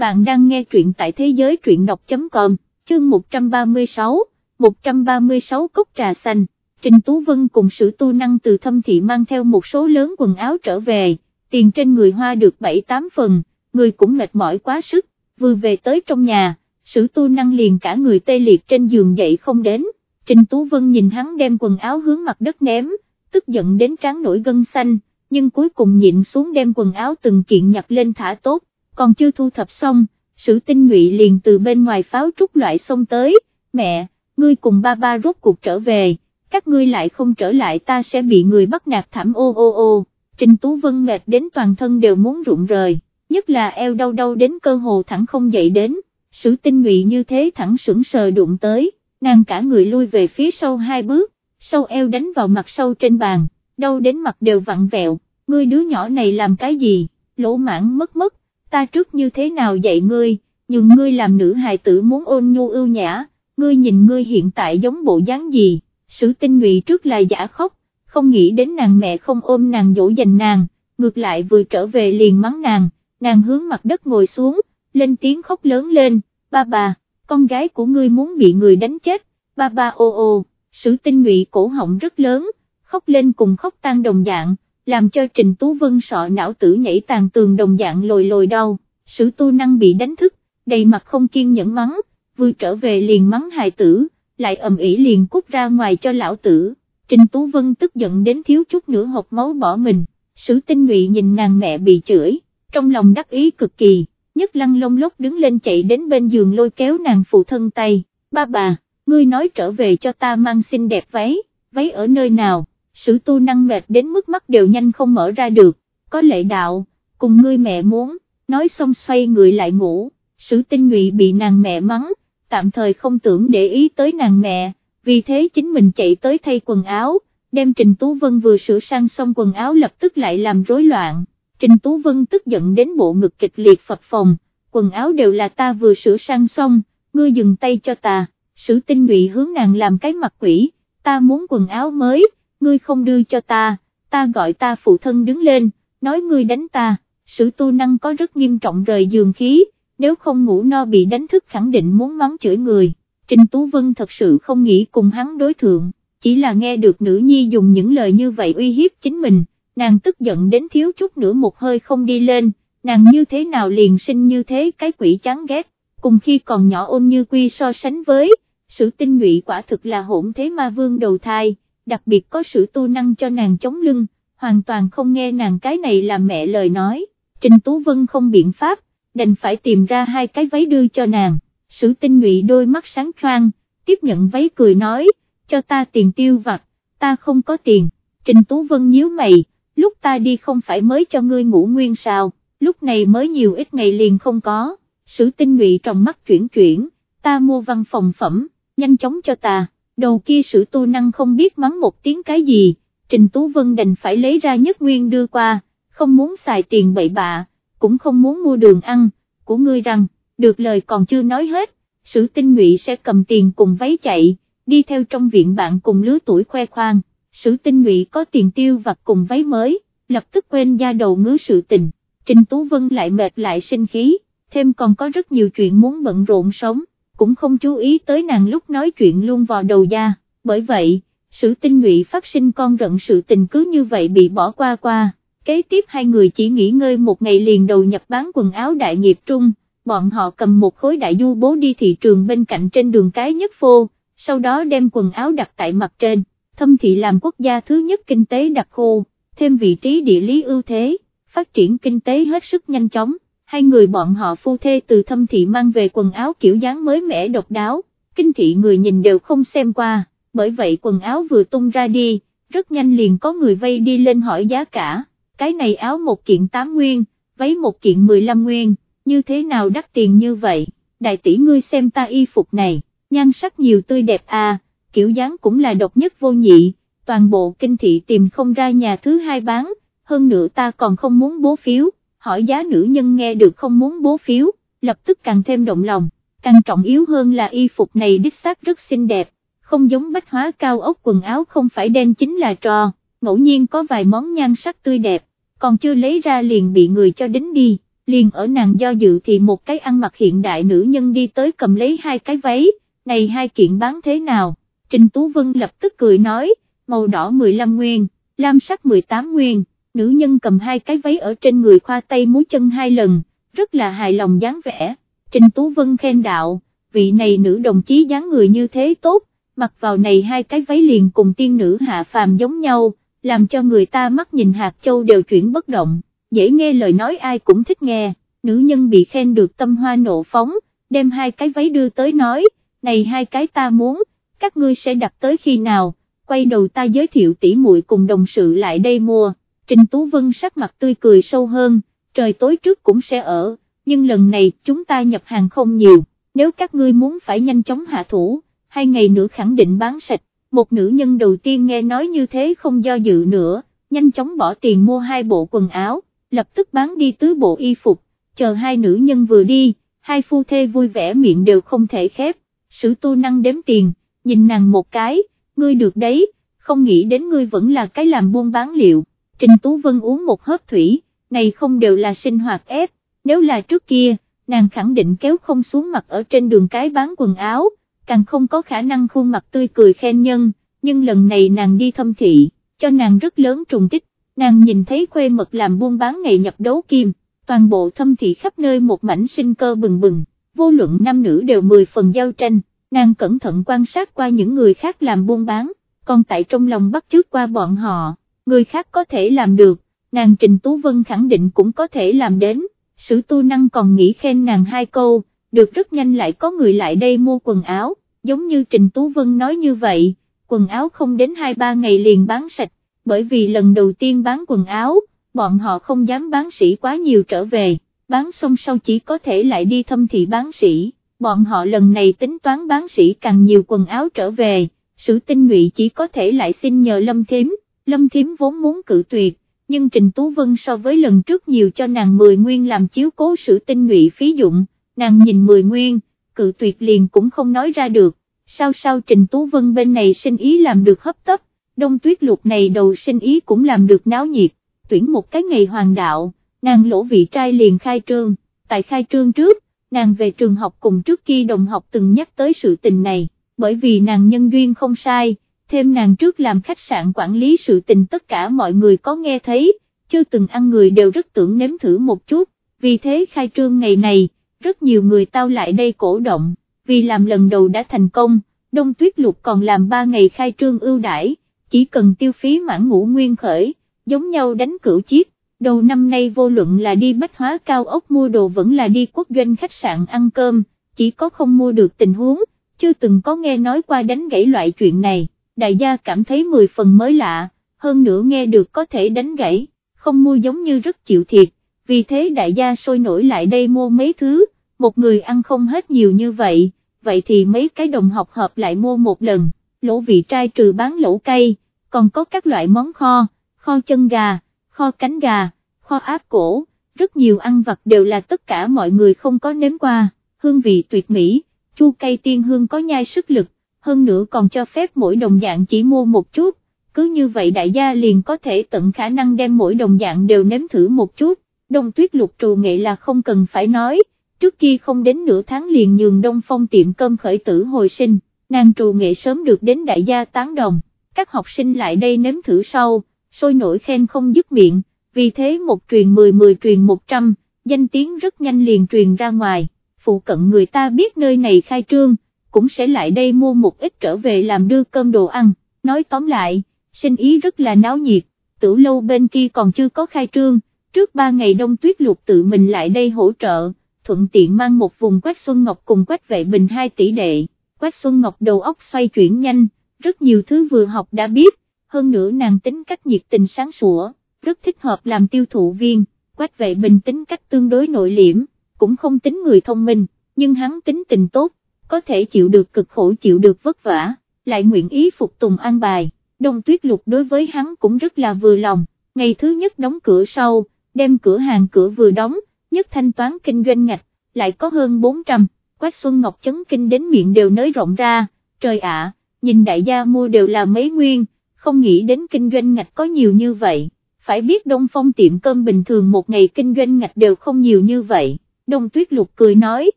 bạn đang nghe truyện tại thế giới truyện đọc.com, chương 136, 136 cốc trà xanh, Trình Tú Vân cùng sử tu năng từ thâm thị mang theo một số lớn quần áo trở về, tiền trên người hoa được 7-8 phần, người cũng mệt mỏi quá sức, vừa về tới trong nhà, sử tu năng liền cả người tê liệt trên giường dậy không đến, Trình Tú Vân nhìn hắn đem quần áo hướng mặt đất ném, tức giận đến trán nổi gân xanh, nhưng cuối cùng nhịn xuống đem quần áo từng kiện nhặt lên thả tốt, còn chưa thu thập xong, sử tinh ngụy liền từ bên ngoài pháo trúc loại xông tới, mẹ, ngươi cùng ba ba rốt cuộc trở về, các ngươi lại không trở lại ta sẽ bị người bắt nạt thảm ô ô ô, Trình Tú Vân mệt đến toàn thân đều muốn rụng rời, nhất là eo đau đau đến cơ hồ thẳng không dậy đến, sử tinh ngụy như thế thẳng sững sờ đụng tới, nàng cả người lui về phía sau hai bước, sâu eo đánh vào mặt sâu trên bàn, đau đến mặt đều vặn vẹo, ngươi đứa nhỏ này làm cái gì, lỗ mãn mất mất, ta trước như thế nào dạy ngươi, nhưng ngươi làm nữ hài tử muốn ôn nhu ưu nhã, ngươi nhìn ngươi hiện tại giống bộ dáng gì, sử tinh ngụy trước là giả khóc, không nghĩ đến nàng mẹ không ôm nàng dỗ dành nàng, ngược lại vừa trở về liền mắng nàng, nàng hướng mặt đất ngồi xuống, lên tiếng khóc lớn lên, ba bà, con gái của ngươi muốn bị người đánh chết, ba ba ô ô, sử tinh ngụy cổ họng rất lớn, khóc lên cùng khóc tan đồng dạng, làm cho Trình Tú Vân sọ não tử nhảy tàn tường đồng dạng lồi lồi đau, sử tu năng bị đánh thức, đầy mặt không kiên nhẫn mắng, vừa trở về liền mắng hài tử, lại ầm ĩ liền cút ra ngoài cho lão tử, Trình Tú Vân tức giận đến thiếu chút nữa hộp máu bỏ mình, sử tinh ngụy nhìn nàng mẹ bị chửi, trong lòng đắc ý cực kỳ, nhất lăng lông lốc đứng lên chạy đến bên giường lôi kéo nàng phụ thân tay, ba bà, ngươi nói trở về cho ta mang xinh đẹp váy, váy ở nơi nào, sử tu năng mệt đến mức mắt đều nhanh không mở ra được, có lệ đạo, cùng ngươi mẹ muốn, nói xong xoay người lại ngủ, sử tinh ngụy bị nàng mẹ mắng, tạm thời không tưởng để ý tới nàng mẹ, vì thế chính mình chạy tới thay quần áo, đem Trình Tú Vân vừa sửa sang xong quần áo lập tức lại làm rối loạn, Trình Tú Vân tức giận đến bộ ngực kịch liệt phập phòng, quần áo đều là ta vừa sửa sang xong, ngươi dừng tay cho ta, sử tinh ngụy hướng nàng làm cái mặt quỷ, ta muốn quần áo mới, ngươi không đưa cho ta, ta gọi ta phụ thân đứng lên, nói ngươi đánh ta, sử tu năng có rất nghiêm trọng rời giường khí, nếu không ngủ no bị đánh thức khẳng định muốn mắng chửi người, Trình Tú Vân thật sự không nghĩ cùng hắn đối thượng, chỉ là nghe được nữ nhi dùng những lời như vậy uy hiếp chính mình, nàng tức giận đến thiếu chút nữa một hơi không đi lên, nàng như thế nào liền sinh như thế cái quỷ chán ghét, cùng khi còn nhỏ ôn như quy so sánh với, sự tinh nhụy quả thực là hỗn thế ma vương đầu thai, đặc biệt có sự tu năng cho nàng chống lưng, hoàn toàn không nghe nàng cái này là mẹ lời nói, Trình Tú Vân không biện pháp, đành phải tìm ra hai cái váy đưa cho nàng, sử tinh nhụy đôi mắt sáng choang, tiếp nhận váy cười nói, cho ta tiền tiêu vặt, ta không có tiền, Trình Tú Vân nhíu mày, lúc ta đi không phải mới cho ngươi ngủ nguyên sao, lúc này mới nhiều ít ngày liền không có, sử tinh nhụy trong mắt chuyển chuyển, ta mua văn phòng phẩm, nhanh chóng cho ta, đầu kia sử tu năng không biết mắng một tiếng cái gì, Trình Tú Vân đành phải lấy ra nhất nguyên đưa qua, không muốn xài tiền bậy bạ, cũng không muốn mua đường ăn, của ngươi rằng, được lời còn chưa nói hết, sử tinh ngụy sẽ cầm tiền cùng váy chạy, đi theo trong viện bạn cùng lứa tuổi khoe khoang, sử tinh ngụy có tiền tiêu vặt cùng váy mới, lập tức quên ra đầu ngứa sự tình, Trình Tú Vân lại mệt lại sinh khí, thêm còn có rất nhiều chuyện muốn bận rộn sống, cũng không chú ý tới nàng lúc nói chuyện luôn vào đầu da, bởi vậy, sự tinh nhụy phát sinh con rận sự tình cứ như vậy bị bỏ qua qua, kế tiếp hai người chỉ nghỉ ngơi một ngày liền đầu nhập bán quần áo đại nghiệp trung, bọn họ cầm một khối đại du bố đi thị trường bên cạnh trên đường cái nhất phô, sau đó đem quần áo đặt tại mặt trên, thâm thị làm quốc gia thứ nhất kinh tế đặc khu, thêm vị trí địa lý ưu thế, phát triển kinh tế hết sức nhanh chóng hai người bọn họ phu thê từ thâm thị mang về quần áo kiểu dáng mới mẻ độc đáo, kinh thị người nhìn đều không xem qua, bởi vậy quần áo vừa tung ra đi, rất nhanh liền có người vây đi lên hỏi giá cả, cái này áo một kiện 8 nguyên, váy một kiện 15 nguyên, như thế nào đắt tiền như vậy, đại tỷ ngươi xem ta y phục này, nhan sắc nhiều tươi đẹp à, kiểu dáng cũng là độc nhất vô nhị, toàn bộ kinh thị tìm không ra nhà thứ hai bán, hơn nữa ta còn không muốn bố phiếu hỏi giá nữ nhân nghe được không muốn bố phiếu, lập tức càng thêm động lòng, càng trọng yếu hơn là y phục này đích xác rất xinh đẹp, không giống bách hóa cao ốc quần áo không phải đen chính là trò, ngẫu nhiên có vài món nhan sắc tươi đẹp, còn chưa lấy ra liền bị người cho đính đi, liền ở nàng do dự thì một cái ăn mặc hiện đại nữ nhân đi tới cầm lấy hai cái váy, này hai kiện bán thế nào, Trình Tú Vân lập tức cười nói, màu đỏ 15 nguyên, lam sắc 18 nguyên, nữ nhân cầm hai cái váy ở trên người khoa tay múi chân hai lần, rất là hài lòng dáng vẻ, Trình Tú Vân khen đạo, vị này nữ đồng chí dáng người như thế tốt, mặc vào này hai cái váy liền cùng tiên nữ hạ phàm giống nhau, làm cho người ta mắt nhìn hạt châu đều chuyển bất động, dễ nghe lời nói ai cũng thích nghe, nữ nhân bị khen được tâm hoa nộ phóng, đem hai cái váy đưa tới nói, này hai cái ta muốn, các ngươi sẽ đặt tới khi nào, quay đầu ta giới thiệu tỉ muội cùng đồng sự lại đây mua, Trình Tú Vân sắc mặt tươi cười sâu hơn, trời tối trước cũng sẽ ở, nhưng lần này chúng ta nhập hàng không nhiều, nếu các ngươi muốn phải nhanh chóng hạ thủ, hai ngày nữa khẳng định bán sạch, một nữ nhân đầu tiên nghe nói như thế không do dự nữa, nhanh chóng bỏ tiền mua hai bộ quần áo, lập tức bán đi tứ bộ y phục, chờ hai nữ nhân vừa đi, hai phu thê vui vẻ miệng đều không thể khép, sử tu năng đếm tiền, nhìn nàng một cái, ngươi được đấy, không nghĩ đến ngươi vẫn là cái làm buôn bán liệu, Trình Tú Vân uống một hớp thủy, này không đều là sinh hoạt ép, nếu là trước kia, nàng khẳng định kéo không xuống mặt ở trên đường cái bán quần áo, càng không có khả năng khuôn mặt tươi cười khen nhân, nhưng lần này nàng đi thâm thị, cho nàng rất lớn trùng tích, nàng nhìn thấy khuê mật làm buôn bán ngày nhập đấu kim, toàn bộ thâm thị khắp nơi một mảnh sinh cơ bừng bừng, vô luận nam nữ đều mười phần giao tranh, nàng cẩn thận quan sát qua những người khác làm buôn bán, còn tại trong lòng bắt chước qua bọn họ, người khác có thể làm được, nàng Trình Tú Vân khẳng định cũng có thể làm đến, sử tu năng còn nghĩ khen nàng hai câu, được rất nhanh lại có người lại đây mua quần áo, giống như Trình Tú Vân nói như vậy, quần áo không đến 2-3 ngày liền bán sạch, bởi vì lần đầu tiên bán quần áo, bọn họ không dám bán sĩ quá nhiều trở về, bán xong sau chỉ có thể lại đi thâm thị bán sĩ, bọn họ lần này tính toán bán sĩ càng nhiều quần áo trở về, sự tinh ngụy chỉ có thể lại xin nhờ Lâm Thiếm, Lâm Thiếm vốn muốn cự tuyệt, nhưng Trình Tú Vân so với lần trước nhiều cho nàng 10 nguyên làm chiếu cố sự tinh ngụy phí dụng, nàng nhìn 10 nguyên, cự tuyệt liền cũng không nói ra được, sao sao Trình Tú Vân bên này sinh ý làm được hấp tấp, đông tuyết lục này đầu sinh ý cũng làm được náo nhiệt, tuyển một cái ngày hoàng đạo, nàng lỗ vị trai liền khai trương, tại khai trương trước, nàng về trường học cùng trước kia đồng học từng nhắc tới sự tình này, bởi vì nàng nhân duyên không sai, thêm nàng trước làm khách sạn quản lý sự tình tất cả mọi người có nghe thấy, chưa từng ăn người đều rất tưởng nếm thử một chút, vì thế khai trương ngày này, rất nhiều người tao lại đây cổ động, vì làm lần đầu đã thành công, đông tuyết lục còn làm 3 ngày khai trương ưu đãi, chỉ cần tiêu phí mãn ngũ nguyên khởi, giống nhau đánh cửu chiếc, đầu năm nay vô luận là đi bách hóa cao ốc mua đồ vẫn là đi quốc doanh khách sạn ăn cơm, chỉ có không mua được tình huống, chưa từng có nghe nói qua đánh gãy loại chuyện này, đại gia cảm thấy 10 phần mới lạ, hơn nữa nghe được có thể đánh gãy, không mua giống như rất chịu thiệt, vì thế đại gia sôi nổi lại đây mua mấy thứ, một người ăn không hết nhiều như vậy, vậy thì mấy cái đồng học hợp lại mua một lần, lỗ vị trai trừ bán lỗ cây, còn có các loại món kho, kho chân gà, kho cánh gà, kho áp cổ, rất nhiều ăn vặt đều là tất cả mọi người không có nếm qua, hương vị tuyệt mỹ, chu cây tiên hương có nhai sức lực, hơn nữa còn cho phép mỗi đồng dạng chỉ mua một chút, cứ như vậy đại gia liền có thể tận khả năng đem mỗi đồng dạng đều nếm thử một chút, đông tuyết lục trù nghệ là không cần phải nói, trước kia không đến nửa tháng liền nhường đông phong tiệm cơm khởi tử hồi sinh, nàng trù nghệ sớm được đến đại gia tán đồng, các học sinh lại đây nếm thử sau, sôi nổi khen không dứt miệng, vì thế một truyền mười mười truyền một trăm, danh tiếng rất nhanh liền truyền ra ngoài, phụ cận người ta biết nơi này khai trương, cũng sẽ lại đây mua một ít trở về làm đưa cơm đồ ăn, nói tóm lại, sinh ý rất là náo nhiệt, tử lâu bên kia còn chưa có khai trương, trước ba ngày đông tuyết lục tự mình lại đây hỗ trợ, thuận tiện mang một vùng Quách Xuân Ngọc cùng Quách Vệ Bình hai tỷ đệ, Quách Xuân Ngọc đầu óc xoay chuyển nhanh, rất nhiều thứ vừa học đã biết, hơn nữa nàng tính cách nhiệt tình sáng sủa, rất thích hợp làm tiêu thụ viên, Quách Vệ Bình tính cách tương đối nội liễm, cũng không tính người thông minh, nhưng hắn tính tình tốt, có thể chịu được cực khổ chịu được vất vả, lại nguyện ý phục tùng an bài, đông tuyết lục đối với hắn cũng rất là vừa lòng, ngày thứ nhất đóng cửa sau, đem cửa hàng cửa vừa đóng, nhất thanh toán kinh doanh ngạch, lại có hơn 400, Quách Xuân Ngọc chấn kinh đến miệng đều nới rộng ra, trời ạ, nhìn đại gia mua đều là mấy nguyên, không nghĩ đến kinh doanh ngạch có nhiều như vậy, phải biết Đông Phong tiệm cơm bình thường một ngày kinh doanh ngạch đều không nhiều như vậy, Đông Tuyết Lục cười nói,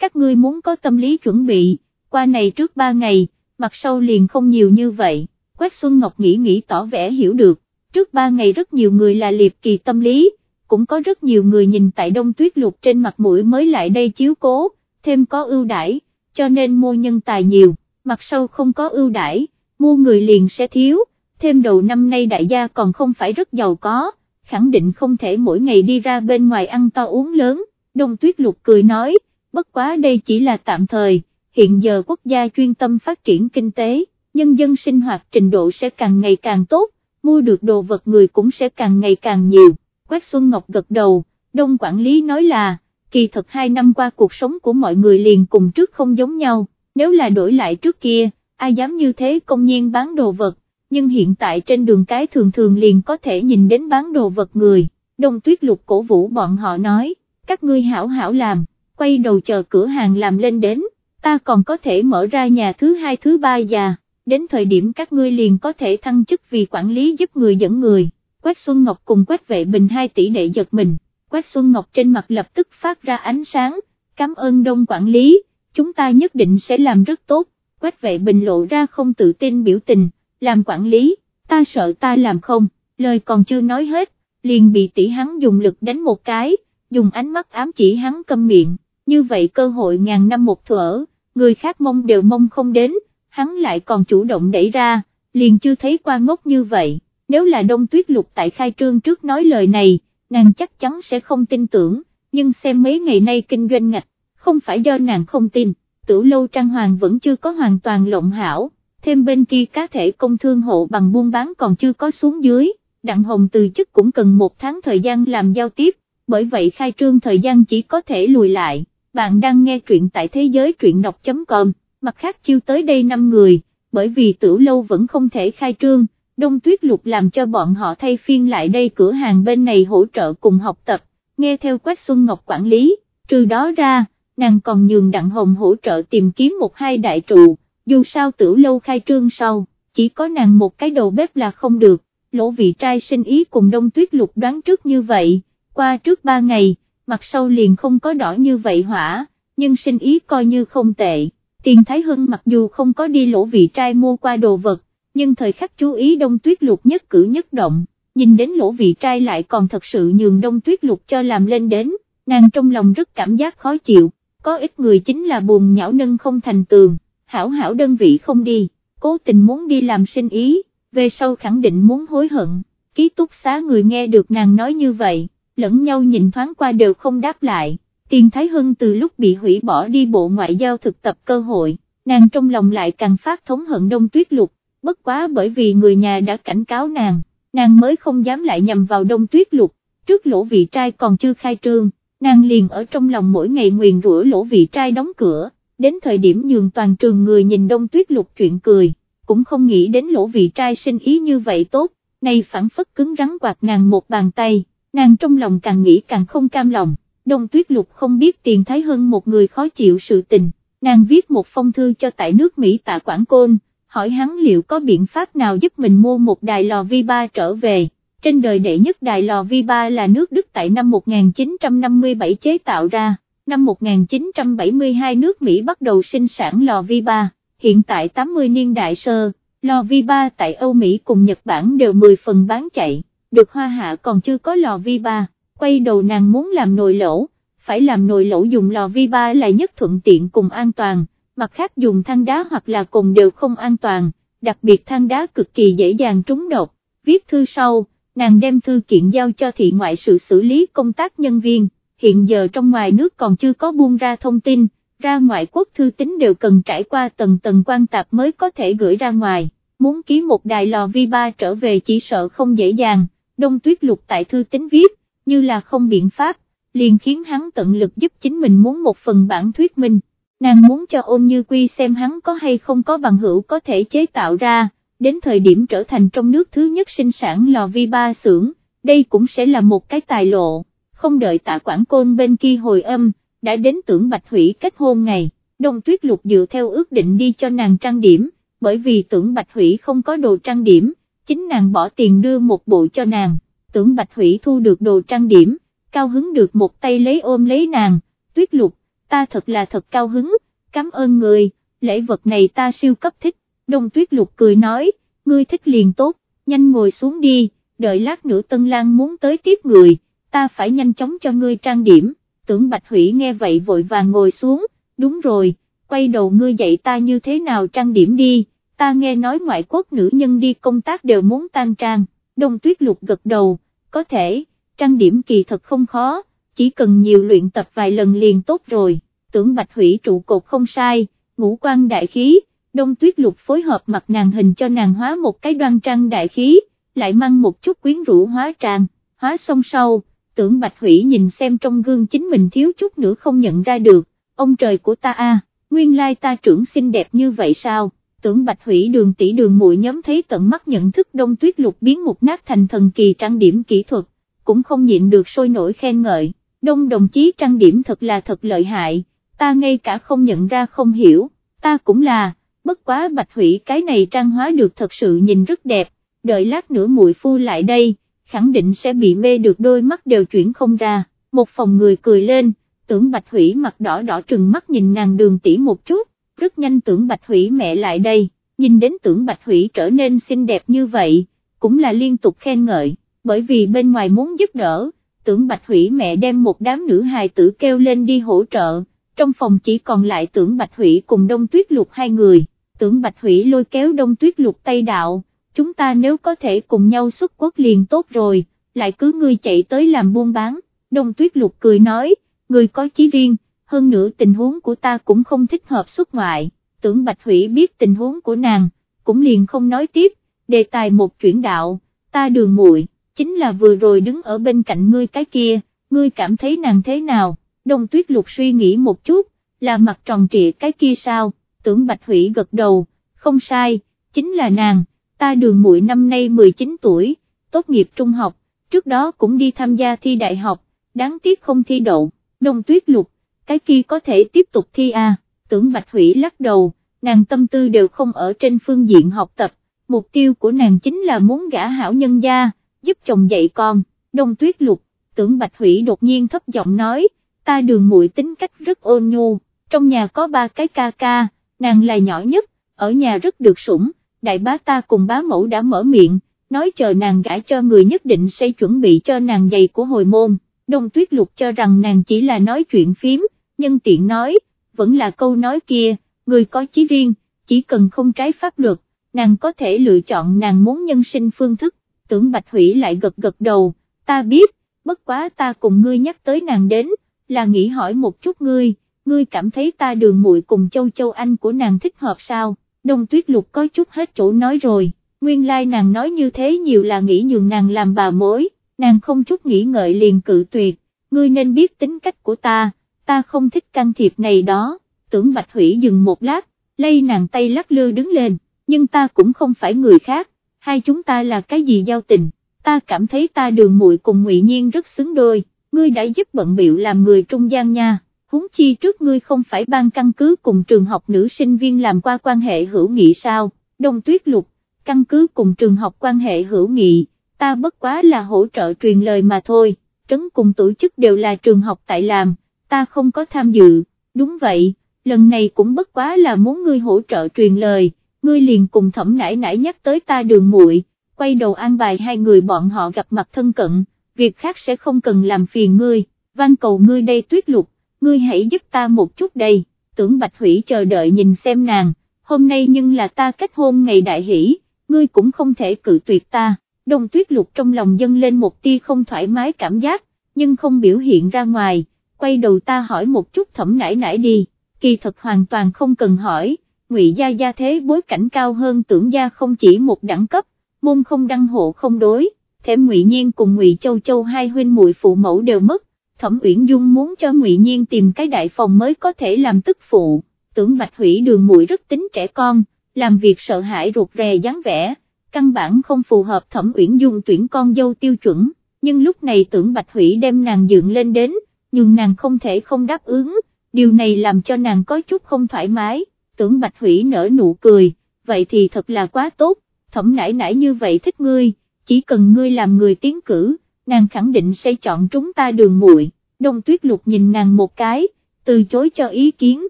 các ngươi muốn có tâm lý chuẩn bị, qua này trước ba ngày, mặt sau liền không nhiều như vậy, Quách Xuân Ngọc nghĩ nghĩ tỏ vẻ hiểu được, trước ba ngày rất nhiều người là liệp kỳ tâm lý, cũng có rất nhiều người nhìn tại Đông Tuyết Lục trên mặt mũi mới lại đây chiếu cố, thêm có ưu đãi, cho nên mua nhân tài nhiều, mặt sau không có ưu đãi, mua người liền sẽ thiếu, thêm đầu năm nay đại gia còn không phải rất giàu có, khẳng định không thể mỗi ngày đi ra bên ngoài ăn to uống lớn, Đông Tuyết Lục cười nói, bất quá đây chỉ là tạm thời, hiện giờ quốc gia chuyên tâm phát triển kinh tế, nhân dân sinh hoạt trình độ sẽ càng ngày càng tốt, mua được đồ vật người cũng sẽ càng ngày càng nhiều, Quách Xuân Ngọc gật đầu, Đông quản lý nói là, kỳ thật hai năm qua cuộc sống của mọi người liền cùng trước không giống nhau, nếu là đổi lại trước kia, ai dám như thế công nhiên bán đồ vật, nhưng hiện tại trên đường cái thường thường liền có thể nhìn đến bán đồ vật người, đông tuyết lục cổ vũ bọn họ nói, các ngươi hảo hảo làm, quay đầu chờ cửa hàng làm lên đến, ta còn có thể mở ra nhà thứ hai thứ ba già, đến thời điểm các ngươi liền có thể thăng chức vì quản lý giúp người dẫn người, Quách Xuân Ngọc cùng Quách Vệ Bình hai tỷ đệ giật mình, Quách Xuân Ngọc trên mặt lập tức phát ra ánh sáng, cảm ơn đông quản lý, chúng ta nhất định sẽ làm rất tốt, Quách Vệ Bình lộ ra không tự tin biểu tình, làm quản lý, ta sợ ta làm không, lời còn chưa nói hết, liền bị tỷ hắn dùng lực đánh một cái, dùng ánh mắt ám chỉ hắn câm miệng, như vậy cơ hội ngàn năm một thuở, người khác mong đều mong không đến, hắn lại còn chủ động đẩy ra, liền chưa thấy qua ngốc như vậy, nếu là đông tuyết lục tại khai trương trước nói lời này, nàng chắc chắn sẽ không tin tưởng, nhưng xem mấy ngày nay kinh doanh ngạch, không phải do nàng không tin, tử lâu trang hoàng vẫn chưa có hoàn toàn lộng hảo thêm bên kia cá thể công thương hộ bằng buôn bán còn chưa có xuống dưới, Đặng Hồng từ chức cũng cần một tháng thời gian làm giao tiếp, bởi vậy khai trương thời gian chỉ có thể lùi lại, bạn đang nghe truyện tại thế giới truyện đọc.com, mặt khác chiêu tới đây 5 người, bởi vì tử lâu vẫn không thể khai trương, Đông Tuyết Lục làm cho bọn họ thay phiên lại đây cửa hàng bên này hỗ trợ cùng học tập, nghe theo Quách Xuân Ngọc quản lý, trừ đó ra, nàng còn nhường Đặng Hồng hỗ trợ tìm kiếm một hai đại trụ dù sao tử lâu khai trương sau, chỉ có nàng một cái đầu bếp là không được, lỗ vị trai sinh ý cùng đông tuyết lục đoán trước như vậy, qua trước ba ngày, mặt sau liền không có đỏ như vậy hỏa, nhưng sinh ý coi như không tệ, tiền Thái Hưng mặc dù không có đi lỗ vị trai mua qua đồ vật, nhưng thời khắc chú ý đông tuyết lục nhất cử nhất động, nhìn đến lỗ vị trai lại còn thật sự nhường đông tuyết lục cho làm lên đến, nàng trong lòng rất cảm giác khó chịu, có ít người chính là buồn nhão nâng không thành tường hảo hảo đơn vị không đi, cố tình muốn đi làm sinh ý, về sau khẳng định muốn hối hận, ký túc xá người nghe được nàng nói như vậy, lẫn nhau nhìn thoáng qua đều không đáp lại, tiền Thái Hưng từ lúc bị hủy bỏ đi bộ ngoại giao thực tập cơ hội, nàng trong lòng lại càng phát thống hận đông tuyết lục, bất quá bởi vì người nhà đã cảnh cáo nàng, nàng mới không dám lại nhầm vào đông tuyết lục, trước lỗ vị trai còn chưa khai trương, nàng liền ở trong lòng mỗi ngày nguyền rủa lỗ vị trai đóng cửa. Đến thời điểm nhường toàn trường người nhìn đông tuyết lục chuyện cười, cũng không nghĩ đến lỗ vị trai sinh ý như vậy tốt, này phản phất cứng rắn quạt nàng một bàn tay, nàng trong lòng càng nghĩ càng không cam lòng, đông tuyết lục không biết tiền thái hơn một người khó chịu sự tình, nàng viết một phong thư cho tại nước Mỹ tạ Quảng Côn, hỏi hắn liệu có biện pháp nào giúp mình mua một đài lò vi ba trở về. Trên đời đệ nhất đài lò vi ba là nước Đức tại năm 1957 chế tạo ra, năm 1972 nước Mỹ bắt đầu sinh sản lò vi ba, hiện tại 80 niên đại sơ, lò vi ba tại Âu Mỹ cùng Nhật Bản đều 10 phần bán chạy, được hoa hạ còn chưa có lò vi ba, quay đầu nàng muốn làm nồi lẩu, phải làm nồi lẩu dùng lò vi ba là nhất thuận tiện cùng an toàn, mặt khác dùng than đá hoặc là cùng đều không an toàn, đặc biệt than đá cực kỳ dễ dàng trúng độc, viết thư sau, nàng đem thư kiện giao cho thị ngoại sự xử lý công tác nhân viên hiện giờ trong ngoài nước còn chưa có buông ra thông tin, ra ngoại quốc thư tín đều cần trải qua tầng tầng quan tạp mới có thể gửi ra ngoài, muốn ký một đài lò vi ba trở về chỉ sợ không dễ dàng, đông tuyết lục tại thư tín viết, như là không biện pháp, liền khiến hắn tận lực giúp chính mình muốn một phần bản thuyết minh, nàng muốn cho ôn như quy xem hắn có hay không có bằng hữu có thể chế tạo ra, đến thời điểm trở thành trong nước thứ nhất sinh sản lò vi ba xưởng, đây cũng sẽ là một cái tài lộ không đợi tạ quảng côn bên kia hồi âm, đã đến tưởng bạch hủy kết hôn ngày, đông tuyết lục dựa theo ước định đi cho nàng trang điểm, bởi vì tưởng bạch hủy không có đồ trang điểm, chính nàng bỏ tiền đưa một bộ cho nàng, tưởng Bạch Hủy thu được đồ trang điểm, cao hứng được một tay lấy ôm lấy nàng, tuyết lục, ta thật là thật cao hứng, cảm ơn người, lễ vật này ta siêu cấp thích, đông tuyết lục cười nói, ngươi thích liền tốt, nhanh ngồi xuống đi, đợi lát nữa Tân Lan muốn tới tiếp người, ta phải nhanh chóng cho ngươi trang điểm, tưởng Bạch Hủy nghe vậy vội vàng ngồi xuống, đúng rồi, quay đầu ngươi dạy ta như thế nào trang điểm đi, ta nghe nói ngoại quốc nữ nhân đi công tác đều muốn tan trang, đông tuyết lục gật đầu, có thể, trang điểm kỳ thật không khó, chỉ cần nhiều luyện tập vài lần liền tốt rồi, tưởng Bạch Hủy trụ cột không sai, ngũ quan đại khí, đông tuyết lục phối hợp mặt nàng hình cho nàng hóa một cái đoan trang đại khí, lại mang một chút quyến rũ hóa trang, hóa xong sau, tưởng Bạch Hủy nhìn xem trong gương chính mình thiếu chút nữa không nhận ra được, ông trời của ta a, nguyên lai ta trưởng xinh đẹp như vậy sao, tưởng Bạch Hủy đường tỷ đường muội nhóm thấy tận mắt nhận thức đông tuyết lục biến một nát thành thần kỳ trang điểm kỹ thuật, cũng không nhịn được sôi nổi khen ngợi, đông đồng chí trang điểm thật là thật lợi hại, ta ngay cả không nhận ra không hiểu, ta cũng là, bất quá Bạch Hủy cái này trang hóa được thật sự nhìn rất đẹp, đợi lát nữa muội phu lại đây, khẳng định sẽ bị mê được đôi mắt đều chuyển không ra, một phòng người cười lên, tưởng Bạch Hủy mặt đỏ đỏ trừng mắt nhìn nàng đường tỷ một chút, rất nhanh tưởng Bạch Hủy mẹ lại đây, nhìn đến tưởng Bạch Hủy trở nên xinh đẹp như vậy, cũng là liên tục khen ngợi, bởi vì bên ngoài muốn giúp đỡ, tưởng Bạch Hủy mẹ đem một đám nữ hài tử kêu lên đi hỗ trợ, trong phòng chỉ còn lại tưởng Bạch Hủy cùng Đông Tuyết Lục hai người, tưởng Bạch Hủy lôi kéo Đông Tuyết Lục tay đạo, chúng ta nếu có thể cùng nhau xuất quốc liền tốt rồi, lại cứ ngươi chạy tới làm buôn bán, Đông Tuyết Lục cười nói, người có chí riêng, hơn nữa tình huống của ta cũng không thích hợp xuất ngoại, tưởng Bạch Hủy biết tình huống của nàng, cũng liền không nói tiếp, đề tài một chuyển đạo, ta đường muội chính là vừa rồi đứng ở bên cạnh ngươi cái kia, ngươi cảm thấy nàng thế nào, Đông Tuyết Lục suy nghĩ một chút, là mặt tròn trịa cái kia sao, tưởng Bạch Hủy gật đầu, không sai, chính là nàng, ta đường muội năm nay 19 tuổi, tốt nghiệp trung học, trước đó cũng đi tham gia thi đại học, đáng tiếc không thi đậu, Đông Tuyết Lục, cái kia có thể tiếp tục thi à, tưởng Bạch Hủy lắc đầu, nàng tâm tư đều không ở trên phương diện học tập, mục tiêu của nàng chính là muốn gả hảo nhân gia, giúp chồng dạy con, Đông Tuyết Lục, tưởng Bạch Hủy đột nhiên thấp giọng nói, ta đường muội tính cách rất ôn nhu, trong nhà có ba cái ca ca, nàng là nhỏ nhất, ở nhà rất được sủng, đại bá ta cùng bá mẫu đã mở miệng, nói chờ nàng gả cho người nhất định sẽ chuẩn bị cho nàng giày của hồi môn, Đông Tuyết Lục cho rằng nàng chỉ là nói chuyện phím, nhưng tiện nói, vẫn là câu nói kia, người có chí riêng, chỉ cần không trái pháp luật, nàng có thể lựa chọn nàng muốn nhân sinh phương thức, tưởng Bạch Hủy lại gật gật đầu, ta biết, bất quá ta cùng ngươi nhắc tới nàng đến, là nghĩ hỏi một chút ngươi, ngươi cảm thấy ta đường muội cùng châu châu anh của nàng thích hợp sao, đông tuyết lục có chút hết chỗ nói rồi, nguyên lai like nàng nói như thế nhiều là nghĩ nhường nàng làm bà mối, nàng không chút nghĩ ngợi liền cự tuyệt, ngươi nên biết tính cách của ta, ta không thích can thiệp này đó, tưởng Bạch Hủy dừng một lát, lây nàng tay lắc lư đứng lên, nhưng ta cũng không phải người khác, hai chúng ta là cái gì giao tình, ta cảm thấy ta đường muội cùng ngụy Nhiên rất xứng đôi, ngươi đã giúp bận biểu làm người trung gian nha, huống chi trước ngươi không phải ban căn cứ cùng trường học nữ sinh viên làm qua quan hệ hữu nghị sao, đông tuyết lục, căn cứ cùng trường học quan hệ hữu nghị, ta bất quá là hỗ trợ truyền lời mà thôi, trấn cùng tổ chức đều là trường học tại làm, ta không có tham dự, đúng vậy, lần này cũng bất quá là muốn ngươi hỗ trợ truyền lời, ngươi liền cùng thẩm nãi nãi nhắc tới ta đường muội, quay đầu an bài hai người bọn họ gặp mặt thân cận, việc khác sẽ không cần làm phiền ngươi, van cầu ngươi đây tuyết lục, ngươi hãy giúp ta một chút đây, tưởng Bạch Hủy chờ đợi nhìn xem nàng, hôm nay nhưng là ta kết hôn ngày đại hỷ, ngươi cũng không thể cự tuyệt ta, đông tuyết lục trong lòng dâng lên một tia không thoải mái cảm giác, nhưng không biểu hiện ra ngoài, quay đầu ta hỏi một chút thẩm nải nải đi, kỳ thật hoàn toàn không cần hỏi, ngụy gia gia thế bối cảnh cao hơn tưởng gia không chỉ một đẳng cấp, môn không đăng hộ không đối, thêm ngụy nhiên cùng ngụy châu châu hai huynh muội phụ mẫu đều mất, thẩm uyển dung muốn cho ngụy nhiên tìm cái đại phòng mới có thể làm tức phụ, tưởng bạch hủy đường muội rất tính trẻ con, làm việc sợ hãi ruột rè dáng vẻ, căn bản không phù hợp thẩm uyển dung tuyển con dâu tiêu chuẩn, nhưng lúc này tưởng bạch hủy đem nàng dựng lên đến, nhưng nàng không thể không đáp ứng, điều này làm cho nàng có chút không thoải mái, tưởng bạch hủy nở nụ cười, vậy thì thật là quá tốt, thẩm nãi nãi như vậy thích ngươi chỉ cần ngươi làm người tiến cử, nàng khẳng định sẽ chọn chúng ta đường muội. Đông tuyết lục nhìn nàng một cái, từ chối cho ý kiến,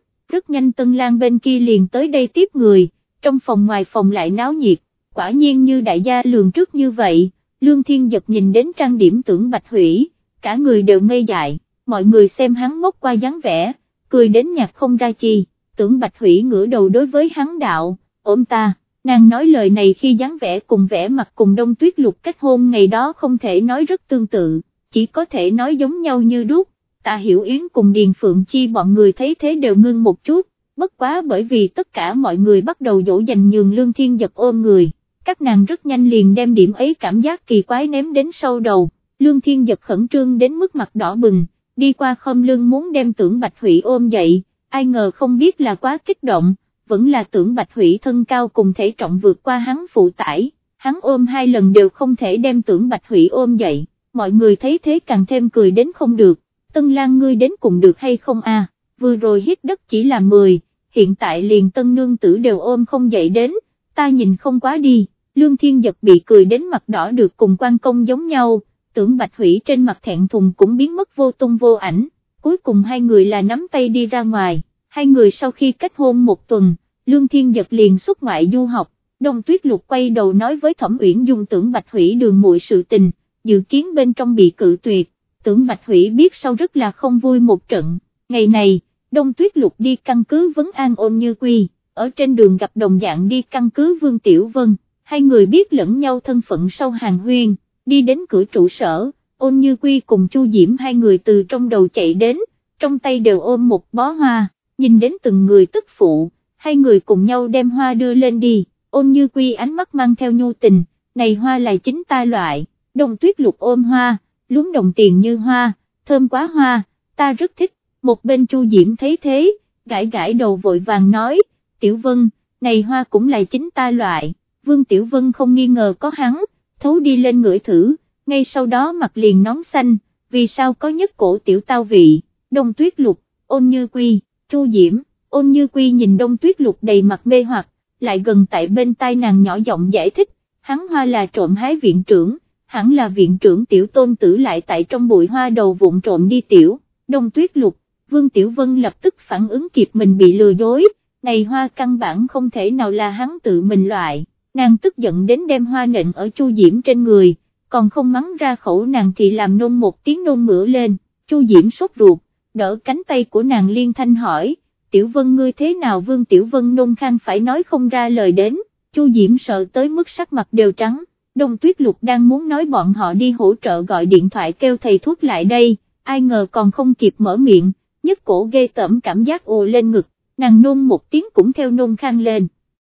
rất nhanh tân lang bên kia liền tới đây tiếp người, trong phòng ngoài phòng lại náo nhiệt, quả nhiên như đại gia lường trước như vậy, lương thiên giật nhìn đến trang điểm tưởng bạch hủy, cả người đều ngây dại, mọi người xem hắn ngốc qua dáng vẻ, cười đến nhạc không ra chi, tưởng bạch hủy ngửa đầu đối với hắn đạo, ôm ta, nàng nói lời này khi dáng vẻ cùng vẻ mặt cùng đông tuyết lục kết hôn ngày đó không thể nói rất tương tự, chỉ có thể nói giống nhau như đúc, ta hiểu Yến cùng Điền Phượng Chi bọn người thấy thế đều ngưng một chút, bất quá bởi vì tất cả mọi người bắt đầu dỗ dành nhường lương thiên giật ôm người, các nàng rất nhanh liền đem điểm ấy cảm giác kỳ quái ném đến sâu đầu, lương thiên giật khẩn trương đến mức mặt đỏ bừng, đi qua không lương muốn đem tưởng Bạch Hủy ôm dậy, ai ngờ không biết là quá kích động, vẫn là tưởng Bạch Hủy thân cao cùng thể trọng vượt qua hắn phụ tải, hắn ôm hai lần đều không thể đem tưởng Bạch Hủy ôm dậy, mọi người thấy thế càng thêm cười đến không được, Tân Lan ngươi đến cùng được hay không a? vừa rồi hít đất chỉ là 10, hiện tại liền Tân Nương tử đều ôm không dậy đến, ta nhìn không quá đi, Lương Thiên Giật bị cười đến mặt đỏ được cùng quan công giống nhau, tưởng Bạch Hủy trên mặt thẹn thùng cũng biến mất vô tung vô ảnh, cuối cùng hai người là nắm tay đi ra ngoài, hai người sau khi kết hôn một tuần, Lương Thiên Giật liền xuất ngoại du học, Đông Tuyết Lục quay đầu nói với Thẩm Uyển Dung tưởng Bạch Hủy đường muội sự tình, dự kiến bên trong bị cự tuyệt, tưởng Bạch Hủy biết sau rất là không vui một trận, ngày này, Đông Tuyết Lục đi căn cứ vấn an ôn như quy, ở trên đường gặp đồng dạng đi căn cứ Vương Tiểu Vân, hai người biết lẫn nhau thân phận sau hàng huyên đi đến cửa trụ sở, ôn như quy cùng Chu Diễm hai người từ trong đầu chạy đến, trong tay đều ôm một bó hoa, nhìn đến từng người tức phụ, hai người cùng nhau đem hoa đưa lên đi, ôn như quy ánh mắt mang theo nhu tình, này hoa là chính ta loại, đồng tuyết lục ôm hoa, lúm đồng tiền như hoa, thơm quá hoa, ta rất thích, một bên Chu Diễm thấy thế, gãi gãi đầu vội vàng nói, Tiểu Vân, này hoa cũng là chính ta loại, Vương Tiểu Vân không nghi ngờ có hắn, thấu đi lên ngửi thử, ngay sau đó mặt liền nóng xanh, vì sao có nhất cổ tiểu tao vị, đông tuyết lục, ôn như quy, chu diễm, ôn như quy nhìn đông tuyết lục đầy mặt mê hoặc, lại gần tại bên tai nàng nhỏ giọng giải thích, hắn hoa là trộm hái viện trưởng, hẳn là viện trưởng tiểu tôn tử lại tại trong bụi hoa đầu vụn trộm đi tiểu, đông tuyết lục, vương tiểu vân lập tức phản ứng kịp mình bị lừa dối, này hoa căn bản không thể nào là hắn tự mình loại nàng tức giận đến đem hoa nện ở Chu Diễm trên người, còn không mắng ra khẩu nàng thì làm nôn một tiếng nôn mửa lên, Chu Diễm sốt ruột, đỡ cánh tay của nàng liên thanh hỏi, Tiểu Vân ngươi thế nào Vương Tiểu Vân nôn khang phải nói không ra lời đến, Chu Diễm sợ tới mức sắc mặt đều trắng, Đông Tuyết Lục đang muốn nói bọn họ đi hỗ trợ gọi điện thoại kêu thầy thuốc lại đây, ai ngờ còn không kịp mở miệng, nhất cổ ghê tởm cảm giác ồ lên ngực, nàng nôn một tiếng cũng theo nôn khang lên.